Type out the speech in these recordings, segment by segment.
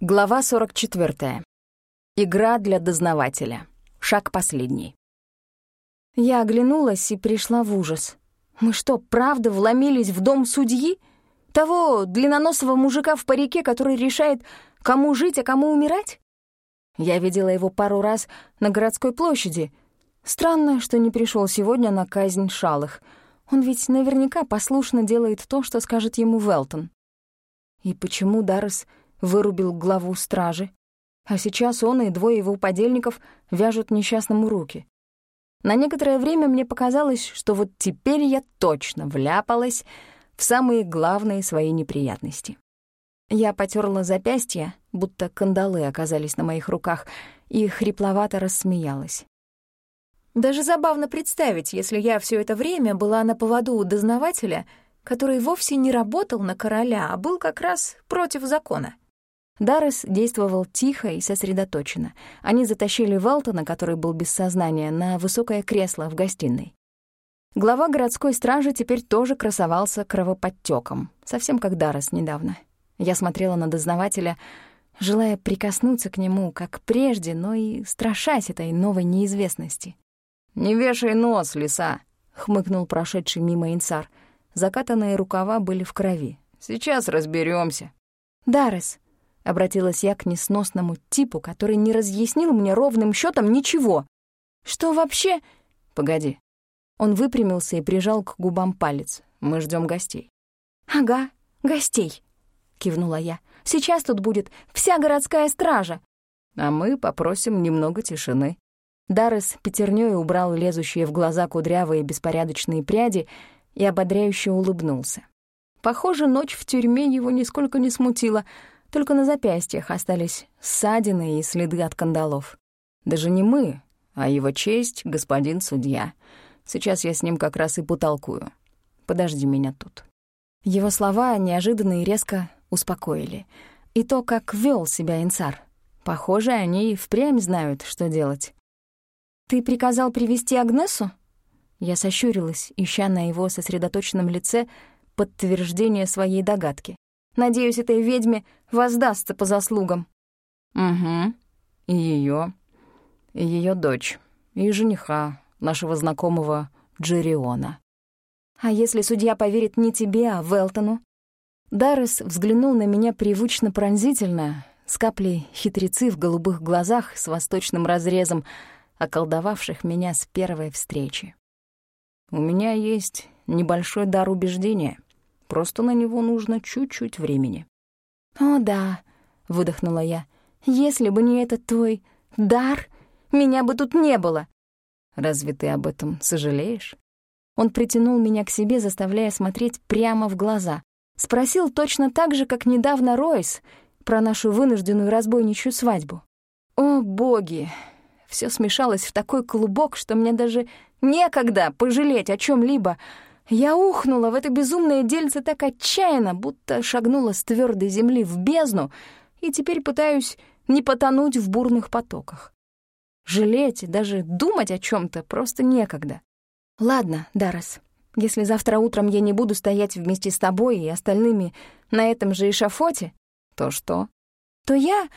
Глава 44. Игра для дознавателя. Шаг последний. Я оглянулась и пришла в ужас. Мы что, правда вломились в дом судьи? Того длинноносого мужика в парике, который решает, кому жить, а кому умирать? Я видела его пару раз на городской площади. Странно, что не пришел сегодня на казнь шалых. Он ведь наверняка послушно делает то, что скажет ему Велтон. И почему Даррес вырубил главу стражи, а сейчас он и двое его подельников вяжут несчастному руки. На некоторое время мне показалось, что вот теперь я точно вляпалась в самые главные свои неприятности. Я потерла запястья, будто кандалы оказались на моих руках, и хрипловато рассмеялась. Даже забавно представить, если я все это время была на поводу у дознавателя, который вовсе не работал на короля, а был как раз против закона. Даррес действовал тихо и сосредоточенно. Они затащили Велтона, который был без сознания, на высокое кресло в гостиной. Глава городской стражи теперь тоже красовался кровоподтёком, совсем как Даррес недавно. Я смотрела на дознавателя, желая прикоснуться к нему, как прежде, но и страшась этой новой неизвестности. «Не вешай нос, лиса!» — хмыкнул прошедший мимо инсар. Закатанные рукава были в крови. «Сейчас разберемся. «Даррес», Обратилась я к несносному типу, который не разъяснил мне ровным счетом ничего. «Что вообще...» «Погоди». Он выпрямился и прижал к губам палец. «Мы ждем гостей». «Ага, гостей», — кивнула я. «Сейчас тут будет вся городская стража». «А мы попросим немного тишины». Даррес пятернёй убрал лезущие в глаза кудрявые беспорядочные пряди и ободряюще улыбнулся. Похоже, ночь в тюрьме его нисколько не смутила — только на запястьях остались ссадины и следы от кандалов. Даже не мы, а его честь, господин судья. Сейчас я с ним как раз и потолкую. Подожди меня тут». Его слова неожиданно и резко успокоили. И то, как вел себя Инцар. Похоже, они и впрямь знают, что делать. «Ты приказал привести Агнесу?» Я сощурилась, ища на его сосредоточенном лице подтверждение своей догадки. Надеюсь, этой ведьме воздастся по заслугам». «Угу. И её, и её дочь, и жениха, нашего знакомого Джериона». «А если судья поверит не тебе, а Велтону?» Даррес взглянул на меня привычно пронзительно, с каплей хитрецы в голубых глазах с восточным разрезом, околдовавших меня с первой встречи. «У меня есть небольшой дар убеждения», Просто на него нужно чуть-чуть времени. «О, да», — выдохнула я. «Если бы не этот твой дар, меня бы тут не было». «Разве ты об этом сожалеешь?» Он притянул меня к себе, заставляя смотреть прямо в глаза. Спросил точно так же, как недавно Ройс про нашу вынужденную разбойничью свадьбу. О, боги! Все смешалось в такой клубок, что мне даже некогда пожалеть о чем либо я ухнула в это безумное дельце так отчаянно, будто шагнула с твердой земли в бездну, и теперь пытаюсь не потонуть в бурных потоках. Жалеть и даже думать о чем то просто некогда. Ладно, Даррес, если завтра утром я не буду стоять вместе с тобой и остальными на этом же эшафоте, то что? То я,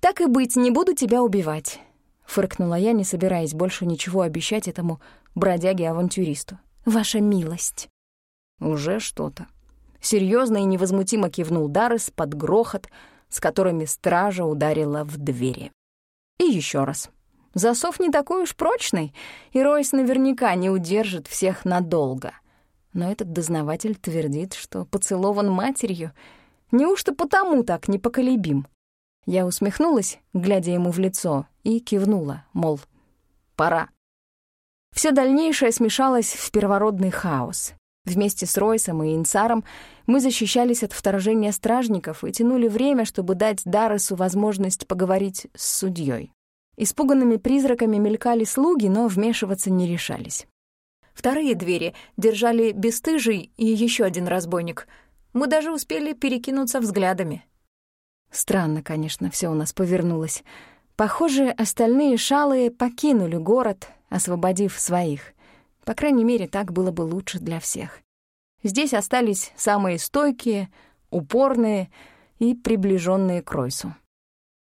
так и быть, не буду тебя убивать, — фыркнула я, не собираясь больше ничего обещать этому бродяге-авантюристу ваша милость». «Уже что-то». Серьезно и невозмутимо кивнул Даррес под грохот, с которыми стража ударила в двери. И еще раз. Засов не такой уж прочный, и Ройс наверняка не удержит всех надолго. Но этот дознаватель твердит, что поцелован матерью. Неужто потому так непоколебим? Я усмехнулась, глядя ему в лицо, и кивнула, мол, пора. Все дальнейшее смешалось в первородный хаос. Вместе с Ройсом и Инсаром мы защищались от вторжения стражников и тянули время, чтобы дать Дарресу возможность поговорить с судьей. Испуганными призраками мелькали слуги, но вмешиваться не решались. Вторые двери держали бесстыжий и еще один разбойник. Мы даже успели перекинуться взглядами. Странно, конечно, все у нас повернулось. Похоже, остальные шалые покинули город, освободив своих. По крайней мере, так было бы лучше для всех. Здесь остались самые стойкие, упорные и приближенные к Ройсу.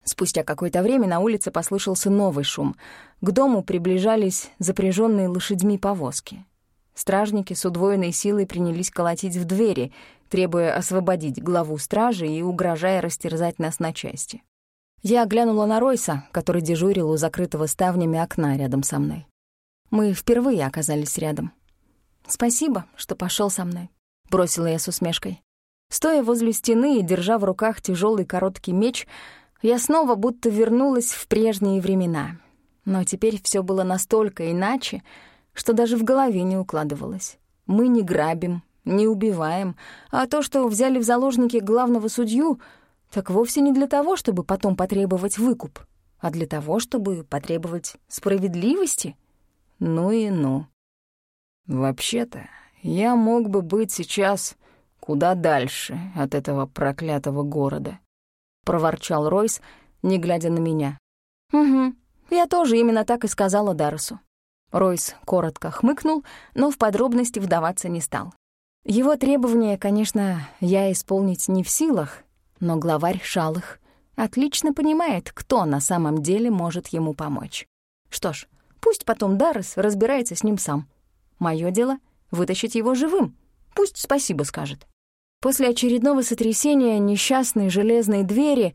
Спустя какое-то время на улице послышался новый шум. К дому приближались запряженные лошадьми повозки. Стражники с удвоенной силой принялись колотить в двери, требуя освободить главу стражи и угрожая растерзать нас на части. Я глянула на Ройса, который дежурил у закрытого ставнями окна рядом со мной. Мы впервые оказались рядом. «Спасибо, что пошел со мной», — бросила я с усмешкой. Стоя возле стены и держа в руках тяжелый короткий меч, я снова будто вернулась в прежние времена. Но теперь все было настолько иначе, что даже в голове не укладывалось. Мы не грабим, не убиваем, а то, что взяли в заложники главного судью, так вовсе не для того, чтобы потом потребовать выкуп, а для того, чтобы потребовать справедливости. Ну и ну. Вообще-то, я мог бы быть сейчас куда дальше от этого проклятого города, проворчал Ройс, не глядя на меня. Угу. Я тоже именно так и сказала Дарусу. Ройс коротко хмыкнул, но в подробности вдаваться не стал. Его требования, конечно, я исполнить не в силах, но главарь Шалых отлично понимает, кто на самом деле может ему помочь. Что ж, пусть потом Даррес разбирается с ним сам. Моё дело — вытащить его живым. Пусть спасибо скажет. После очередного сотрясения несчастной железной двери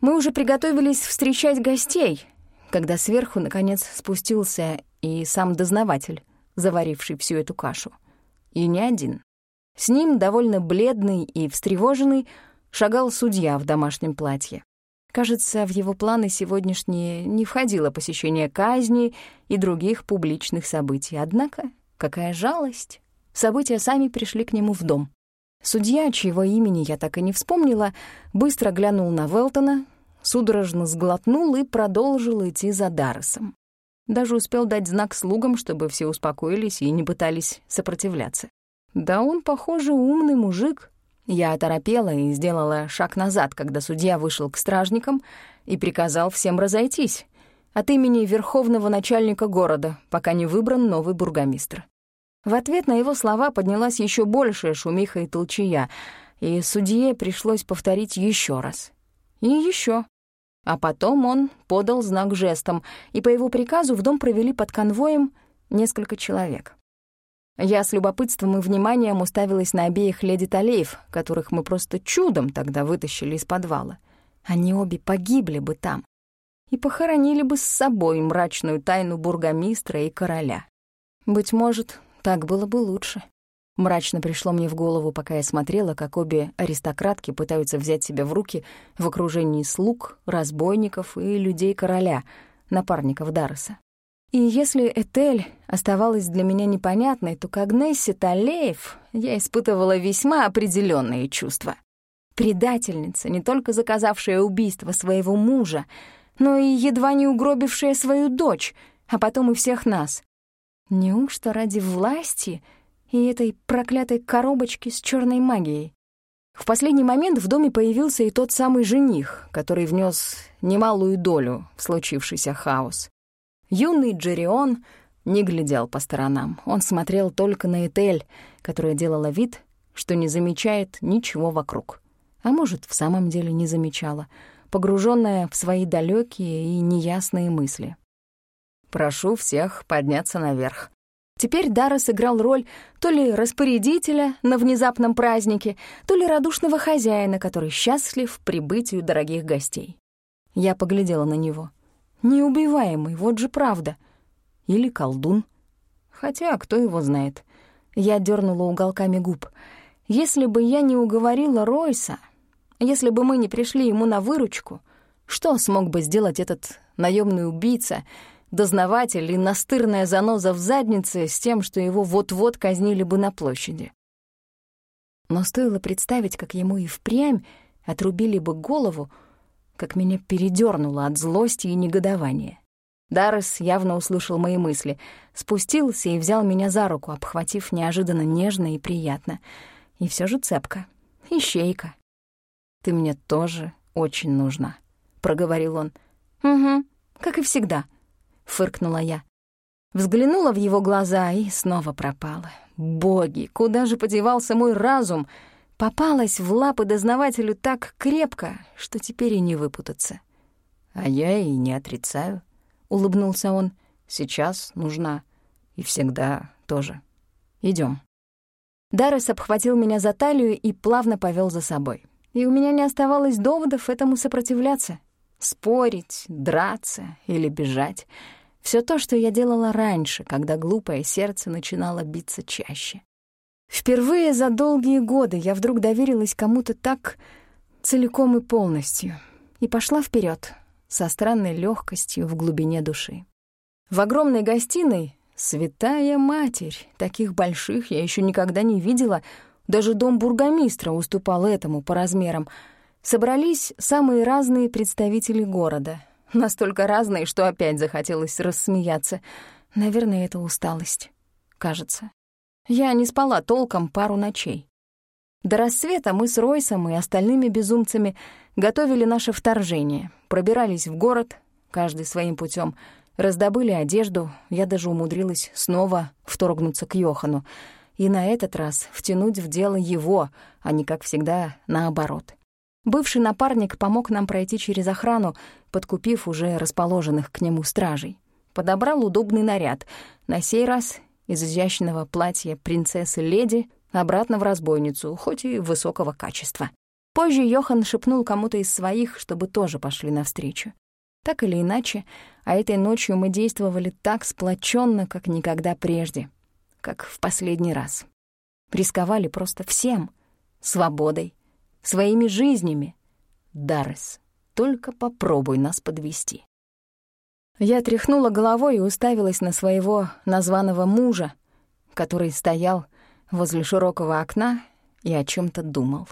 мы уже приготовились встречать гостей, когда сверху, наконец, спустился и сам дознаватель, заваривший всю эту кашу. И не один. С ним, довольно бледный и встревоженный, шагал судья в домашнем платье. Кажется, в его планы сегодняшние не входило посещение казни и других публичных событий. Однако, какая жалость! События сами пришли к нему в дом. Судья, чьего имени я так и не вспомнила, быстро глянул на Велтона, судорожно сглотнул и продолжил идти за Дарресом. Даже успел дать знак слугам, чтобы все успокоились и не пытались сопротивляться. Да он, похоже, умный мужик. Я оторопела и сделала шаг назад, когда судья вышел к стражникам и приказал всем разойтись от имени верховного начальника города, пока не выбран новый бургомистр. В ответ на его слова поднялась еще большая шумиха и толчая, и судье пришлось повторить еще раз. И еще. А потом он подал знак жестом, и по его приказу в дом провели под конвоем несколько человек. Я с любопытством и вниманием уставилась на обеих леди Талеев, которых мы просто чудом тогда вытащили из подвала. Они обе погибли бы там и похоронили бы с собой мрачную тайну бургомистра и короля. Быть может, так было бы лучше. Мрачно пришло мне в голову, пока я смотрела, как обе аристократки пытаются взять себя в руки в окружении слуг, разбойников и людей короля, напарников Дарреса. И если Этель оставалась для меня непонятной, то к Агнессе Талеев я испытывала весьма определенные чувства. Предательница, не только заказавшая убийство своего мужа, но и едва не угробившая свою дочь, а потом и всех нас. Неужто ради власти — и этой проклятой коробочки с черной магией. В последний момент в доме появился и тот самый жених, который внес немалую долю в случившийся хаос. Юный Джерион не глядел по сторонам. Он смотрел только на Этель, которая делала вид, что не замечает ничего вокруг. А может, в самом деле не замечала, погруженная в свои далекие и неясные мысли. «Прошу всех подняться наверх», Теперь Дара сыграл роль то ли распорядителя на внезапном празднике, то ли радушного хозяина, который счастлив прибытию дорогих гостей. Я поглядела на него. Неубиваемый, вот же правда. Или колдун. Хотя, кто его знает. Я дернула уголками губ. Если бы я не уговорила Ройса, если бы мы не пришли ему на выручку, что смог бы сделать этот наемный убийца — дознаватель и настырная заноза в заднице с тем, что его вот-вот казнили бы на площади. Но стоило представить, как ему и впрямь отрубили бы голову, как меня передёрнуло от злости и негодования. Даррес явно услышал мои мысли, спустился и взял меня за руку, обхватив неожиданно нежно и приятно. И все же цепка, ищейка. «Ты мне тоже очень нужна», — проговорил он. «Угу, как и всегда», фыркнула я. Взглянула в его глаза и снова пропала. Боги, куда же подевался мой разум? Попалась в лапы дознавателю так крепко, что теперь и не выпутаться. А я и не отрицаю, — улыбнулся он. Сейчас нужна. И всегда тоже. Идем. Даррес обхватил меня за талию и плавно повел за собой. И у меня не оставалось доводов этому сопротивляться. Спорить, драться или бежать — все то, что я делала раньше, когда глупое сердце начинало биться чаще. Впервые за долгие годы я вдруг доверилась кому-то так целиком и полностью и пошла вперед со странной легкостью в глубине души. В огромной гостиной святая матерь, таких больших я еще никогда не видела, даже дом бургомистра уступал этому по размерам, собрались самые разные представители города — Настолько разные, что опять захотелось рассмеяться. Наверное, это усталость. Кажется. Я не спала толком пару ночей. До рассвета мы с Ройсом и остальными безумцами готовили наше вторжение, пробирались в город, каждый своим путем, раздобыли одежду, я даже умудрилась снова вторгнуться к Йохану, и на этот раз втянуть в дело его, а не, как всегда, наоборот. Бывший напарник помог нам пройти через охрану, подкупив уже расположенных к нему стражей. Подобрал удобный наряд, на сей раз из изящного платья принцессы-леди обратно в разбойницу, хоть и высокого качества. Позже Йохан шепнул кому-то из своих, чтобы тоже пошли навстречу. Так или иначе, а этой ночью мы действовали так сплоченно, как никогда прежде, как в последний раз. Рисковали просто всем — свободой, своими жизнями. Даррес, только попробуй нас подвести. Я тряхнула головой и уставилась на своего названного мужа, который стоял возле широкого окна и о чем то думал.